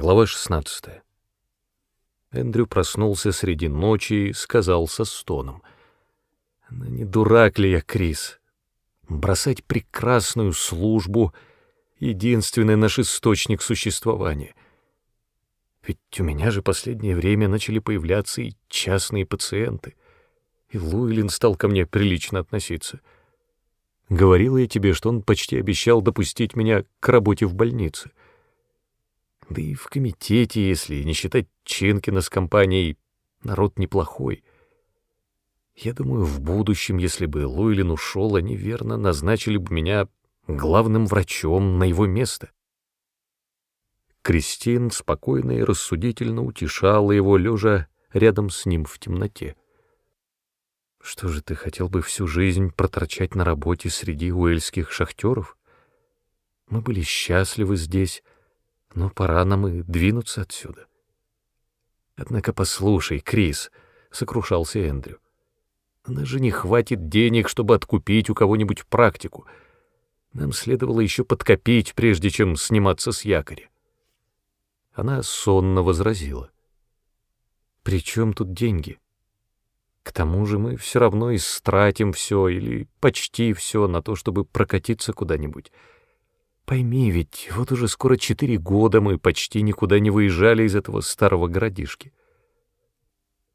Глава 16. Эндрю проснулся среди ночи и сказал со стоном. «Ну, «Не дурак ли я, Крис? Бросать прекрасную службу — единственный наш источник существования. Ведь у меня же последнее время начали появляться и частные пациенты, и Луилин стал ко мне прилично относиться. Говорил я тебе, что он почти обещал допустить меня к работе в больнице». Да и в комитете, если не считать Ченкина с компанией, народ неплохой. Я думаю, в будущем, если бы Луилин ушел, они верно назначили бы меня главным врачом на его место. Кристин спокойно и рассудительно утешала его, лежа рядом с ним в темноте. Что же ты хотел бы всю жизнь проторчать на работе среди уэльских шахтеров? Мы были счастливы здесь, но пора нам и двинуться отсюда. Однако послушай, Крис, — сокрушался Эндрю, — у же не хватит денег, чтобы откупить у кого-нибудь практику. Нам следовало еще подкопить, прежде чем сниматься с якоря. Она сонно возразила. «При чем тут деньги? К тому же мы все равно истратим все или почти все на то, чтобы прокатиться куда-нибудь». Пойми ведь, вот уже скоро четыре года мы почти никуда не выезжали из этого старого городишки.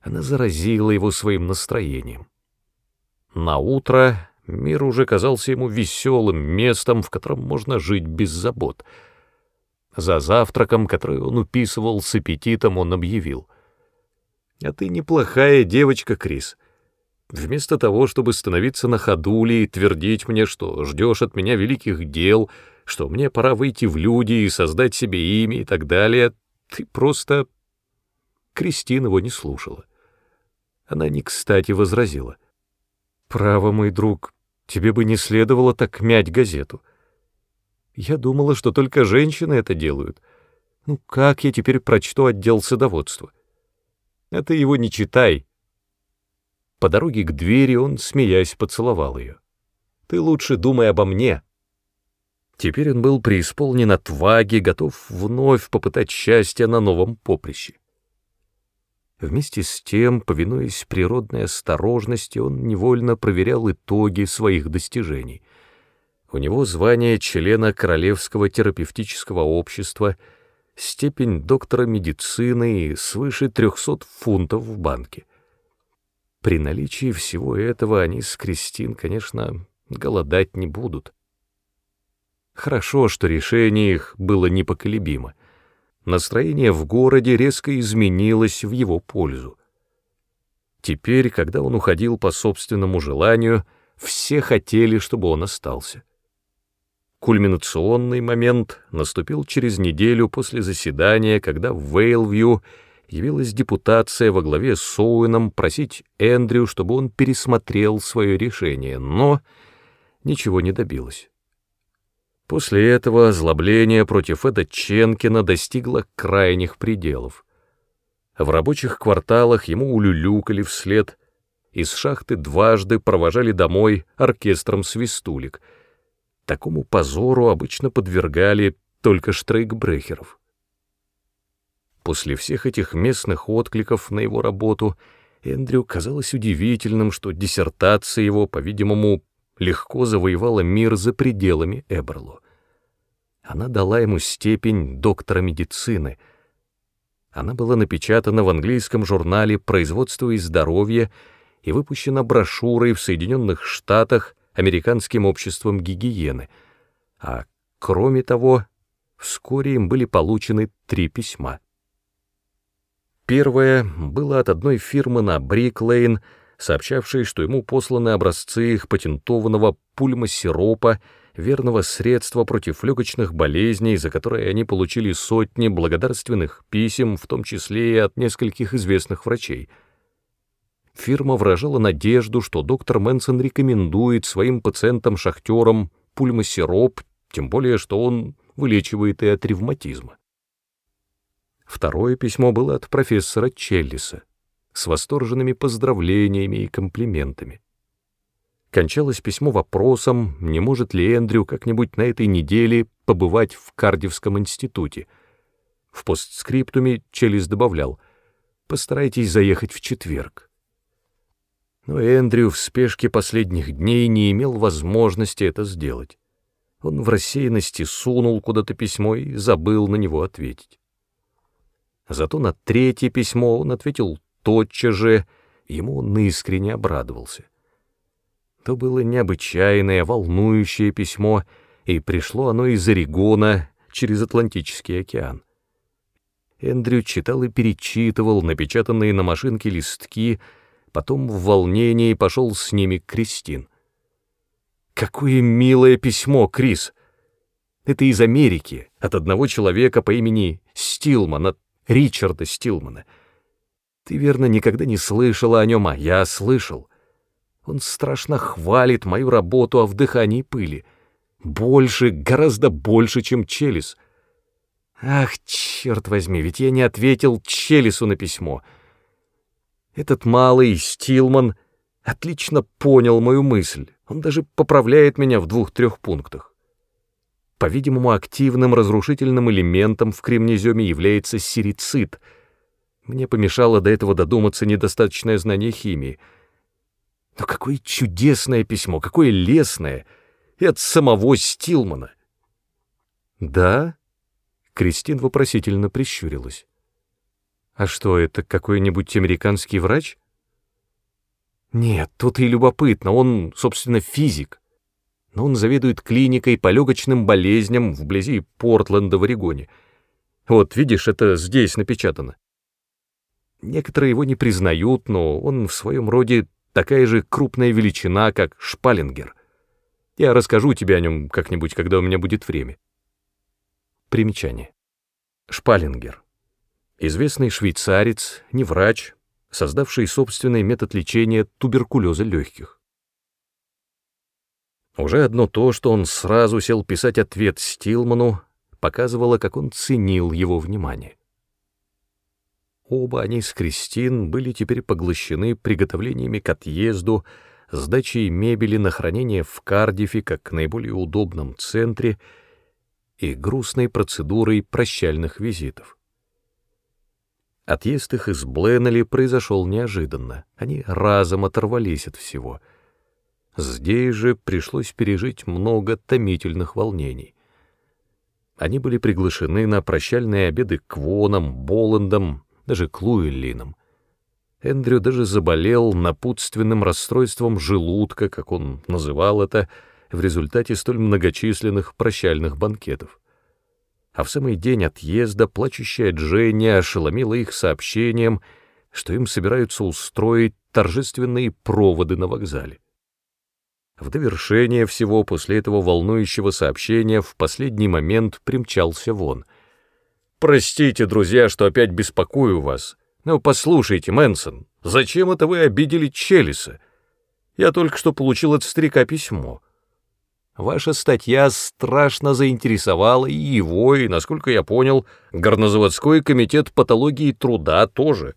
Она заразила его своим настроением. На утро мир уже казался ему веселым местом, в котором можно жить без забот. За завтраком, который он уписывал с аппетитом, он объявил. «А ты неплохая девочка, Крис. Вместо того, чтобы становиться на ходули и твердить мне, что ждешь от меня великих дел, — что мне пора выйти в люди и создать себе имя и так далее, ты просто...» Кристина его не слушала. Она не кстати возразила. «Право, мой друг, тебе бы не следовало так мять газету. Я думала, что только женщины это делают. Ну как я теперь прочту отдел садоводства? А ты его не читай». По дороге к двери он, смеясь, поцеловал ее. «Ты лучше думай обо мне». Теперь он был преисполнен отваги, готов вновь попытать счастье на новом поприще. Вместе с тем, повинуясь природной осторожности, он невольно проверял итоги своих достижений. У него звание члена Королевского терапевтического общества, степень доктора медицины и свыше 300 фунтов в банке. При наличии всего этого они с Кристин, конечно, голодать не будут. Хорошо, что решение их было непоколебимо. Настроение в городе резко изменилось в его пользу. Теперь, когда он уходил по собственному желанию, все хотели, чтобы он остался. Кульминационный момент наступил через неделю после заседания, когда в Вейлвью явилась депутация во главе с Оуэном просить Эндрю, чтобы он пересмотрел свое решение, но ничего не добилось. После этого озлобление против Эда Ченкина достигло крайних пределов. В рабочих кварталах ему улюлюкали вслед, из шахты дважды провожали домой оркестром свистулек. Такому позору обычно подвергали только штрейкбрехеров. После всех этих местных откликов на его работу Эндрю казалось удивительным, что диссертация его, по-видимому, легко завоевала мир за пределами Эберло. Она дала ему степень доктора медицины. Она была напечатана в английском журнале «Производство и здоровье» и выпущена брошюрой в Соединенных Штатах Американским обществом гигиены. А кроме того, вскоре им были получены три письма. Первое было от одной фирмы на Бриклейн, сообщавшей, что ему посланы образцы их патентованного пульмосиропа верного средства против легочных болезней, за которые они получили сотни благодарственных писем, в том числе и от нескольких известных врачей. Фирма выражала надежду, что доктор Мэнсон рекомендует своим пациентам-шахтерам пульмосироп, тем более что он вылечивает и от ревматизма. Второе письмо было от профессора Челлиса с восторженными поздравлениями и комплиментами. Кончалось письмо вопросом, не может ли Эндрю как-нибудь на этой неделе побывать в Кардивском институте. В постскриптуме Челис добавлял «Постарайтесь заехать в четверг». Но Эндрю в спешке последних дней не имел возможности это сделать. Он в рассеянности сунул куда-то письмо и забыл на него ответить. Зато на третье письмо он ответил тотчас же, ему он искренне обрадовался. То было необычайное, волнующее письмо, и пришло оно из Орегона через Атлантический океан. Эндрю читал и перечитывал напечатанные на машинке листки, потом в волнении пошел с ними к Кристин. «Какое милое письмо, Крис! Это из Америки, от одного человека по имени Стилман, от Ричарда Стилмана. Ты, верно, никогда не слышала о нем, а я слышал. Он страшно хвалит мою работу о вдыхании пыли. Больше, гораздо больше, чем Челис. Ах, черт возьми, ведь я не ответил Челису на письмо. Этот малый Стилман отлично понял мою мысль. Он даже поправляет меня в двух-трех пунктах. По-видимому, активным разрушительным элементом в кремнеземе является серицит. Мне помешало до этого додуматься недостаточное знание химии — но какое чудесное письмо, какое лесное! И от самого Стилмана. Да? Кристин вопросительно прищурилась. А что, это какой-нибудь американский врач? Нет, тут и любопытно, он, собственно, физик. Но он заведует клиникой по легочным болезням вблизи Портленда в Орегоне. Вот, видишь, это здесь напечатано. Некоторые его не признают, но он в своем роде такая же крупная величина, как Шпалингер. Я расскажу тебе о нем как-нибудь, когда у меня будет время. Примечание. Шпалингер. Известный швейцарец, не врач, создавший собственный метод лечения туберкулеза легких. Уже одно то, что он сразу сел писать ответ Стилману, показывало, как он ценил его внимание. Оба они с Кристин были теперь поглощены приготовлениями к отъезду, сдачей мебели на хранение в Кардифе как наиболее удобном центре и грустной процедурой прощальных визитов. Отъезд их из Бленнелли произошел неожиданно, они разом оторвались от всего. Здесь же пришлось пережить много томительных волнений. Они были приглашены на прощальные обеды к Вонам, Боландам, даже к Луэллинам. Эндрю даже заболел напутственным расстройством желудка, как он называл это, в результате столь многочисленных прощальных банкетов. А в самый день отъезда плачущая Дженни ошеломила их сообщением, что им собираются устроить торжественные проводы на вокзале. В довершение всего после этого волнующего сообщения в последний момент примчался вон — Простите, друзья, что опять беспокою вас. Но послушайте, Мэнсон, зачем это вы обидели Челиса? Я только что получил от старика письмо. Ваша статья страшно заинтересовала и его, и, насколько я понял, горнозаводской комитет патологии труда тоже.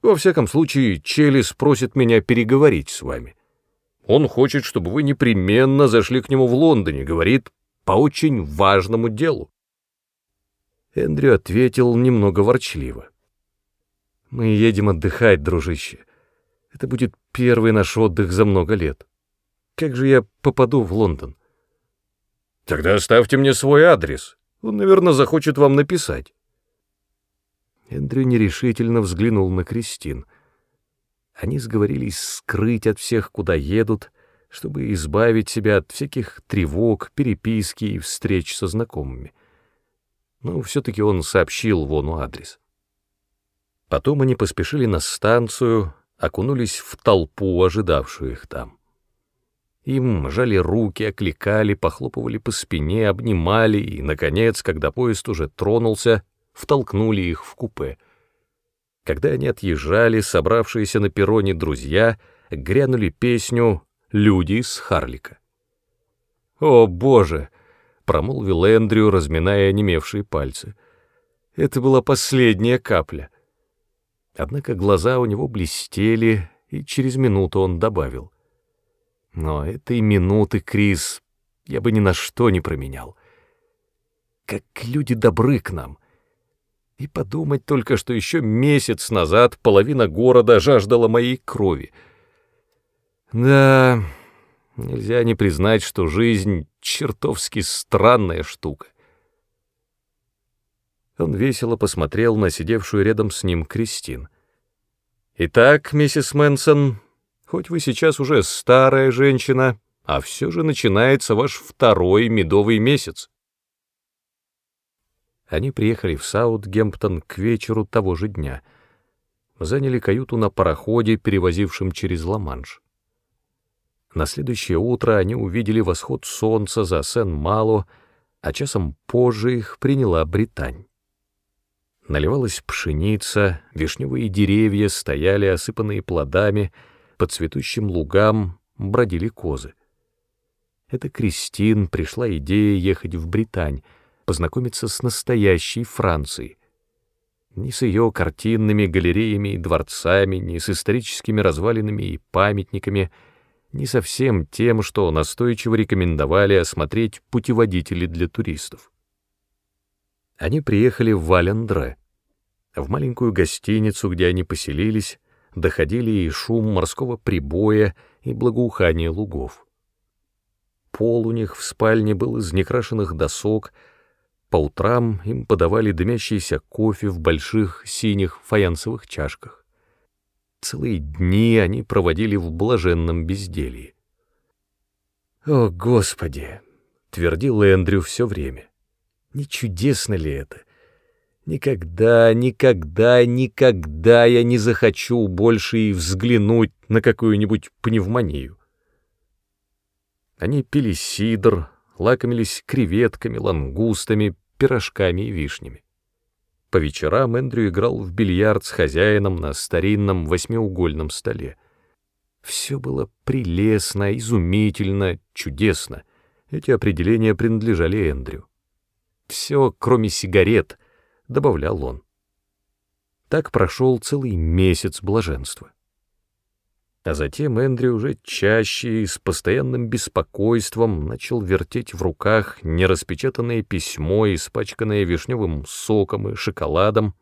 Во всяком случае, Челис просит меня переговорить с вами. Он хочет, чтобы вы непременно зашли к нему в Лондоне, говорит, по очень важному делу. Эндрю ответил немного ворчливо. «Мы едем отдыхать, дружище. Это будет первый наш отдых за много лет. Как же я попаду в Лондон?» «Тогда оставьте мне свой адрес. Он, наверное, захочет вам написать». Эндрю нерешительно взглянул на Кристин. Они сговорились скрыть от всех, куда едут, чтобы избавить себя от всяких тревог, переписки и встреч со знакомыми но все-таки он сообщил Вону адрес. Потом они поспешили на станцию, окунулись в толпу, ожидавшую их там. Им жали руки, окликали, похлопывали по спине, обнимали и, наконец, когда поезд уже тронулся, втолкнули их в купе. Когда они отъезжали, собравшиеся на перроне друзья грянули песню «Люди из Харлика». «О, Боже!» — промолвил Эндрю, разминая онемевшие пальцы. Это была последняя капля. Однако глаза у него блестели, и через минуту он добавил. Но этой минуты, Крис, я бы ни на что не променял. Как люди добры к нам. И подумать только, что еще месяц назад половина города жаждала моей крови. Да, нельзя не признать, что жизнь чертовски странная штука. Он весело посмотрел на сидевшую рядом с ним Кристин. «Итак, миссис Мэнсон, хоть вы сейчас уже старая женщина, а все же начинается ваш второй медовый месяц. Они приехали в Саутгемптон к вечеру того же дня. Заняли каюту на пароходе, перевозившем через Ла-Манш. На следующее утро они увидели восход солнца за Сен-Мало, а часом позже их приняла Британь. Наливалась пшеница, вишневые деревья стояли, осыпанные плодами, по цветущим лугам бродили козы. Это Кристин пришла идея ехать в Британь, познакомиться с настоящей Францией. Ни с ее картинными галереями и дворцами, ни с историческими развалинами и памятниками, ни со всем тем, что настойчиво рекомендовали осмотреть путеводители для туристов. Они приехали в Валендре. В маленькую гостиницу, где они поселились, доходили и шум морского прибоя, и благоухание лугов. Пол у них в спальне был из некрашенных досок, по утрам им подавали дымящийся кофе в больших синих фаянсовых чашках. Целые дни они проводили в блаженном безделье. «О, Господи!» — твердил Эндрю все время. «Не чудесно ли это? Никогда, никогда, никогда я не захочу больше и взглянуть на какую-нибудь пневмонию. Они пили сидр, лакомились креветками, лангустами, пирожками и вишнями. По вечерам Эндрю играл в бильярд с хозяином на старинном восьмиугольном столе. Все было прелестно, изумительно, чудесно. Эти определения принадлежали Эндрю. Все, кроме сигарет, добавлял он. Так прошел целый месяц блаженства. А затем Эндрю уже чаще и с постоянным беспокойством начал вертеть в руках нераспечатанное письмо, испачканное вишневым соком и шоколадом,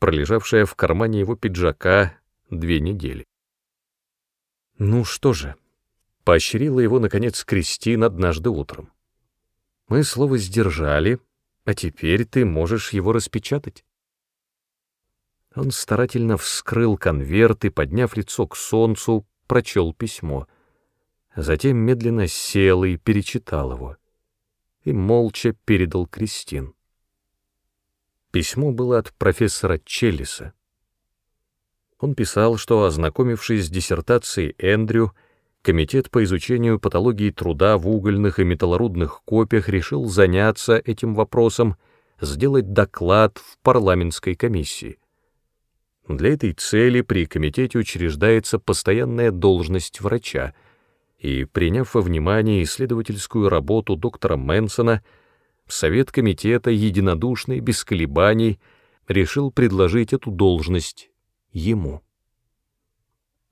пролежавшее в кармане его пиджака две недели. «Ну что же», — поощрила его, наконец, Кристин однажды утром. «Мы слово сдержали, а теперь ты можешь его распечатать». Он старательно вскрыл конверт и, подняв лицо к солнцу, прочел письмо. Затем медленно сел и перечитал его. И молча передал Кристин. Письмо было от профессора Челлиса. Он писал, что, ознакомившись с диссертацией Эндрю, Комитет по изучению патологии труда в угольных и металлорудных копиях решил заняться этим вопросом, сделать доклад в парламентской комиссии. Для этой цели при комитете учреждается постоянная должность врача, и, приняв во внимание исследовательскую работу доктора Мэнсона, Совет комитета единодушно и без колебаний решил предложить эту должность ему.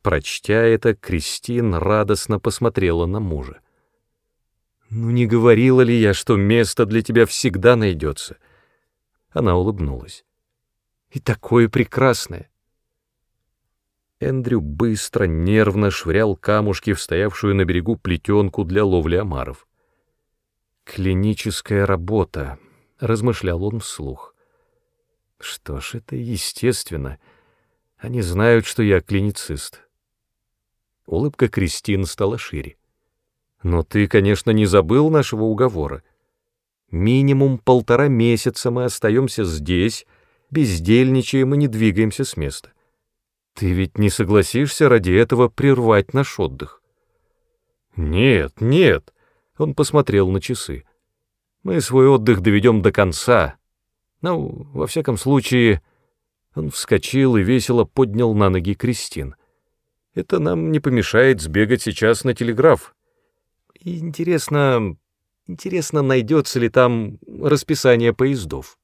Прочтя это, Кристин радостно посмотрела на мужа. «Ну не говорила ли я, что место для тебя всегда найдется?» Она улыбнулась. И такое прекрасное. Эндрю быстро, нервно швырял камушки в стоявшую на берегу плетенку для ловли омаров. «Клиническая работа», — размышлял он вслух. «Что ж, это естественно. Они знают, что я клиницист». Улыбка Кристин стала шире. «Но ты, конечно, не забыл нашего уговора. Минимум полтора месяца мы остаемся здесь, бездельничаем и не двигаемся с места. Ты ведь не согласишься ради этого прервать наш отдых? Нет, нет, он посмотрел на часы. Мы свой отдых доведем до конца. Ну, во всяком случае, он вскочил и весело поднял на ноги Кристин. Это нам не помешает сбегать сейчас на телеграф. Интересно, интересно, найдется ли там расписание поездов.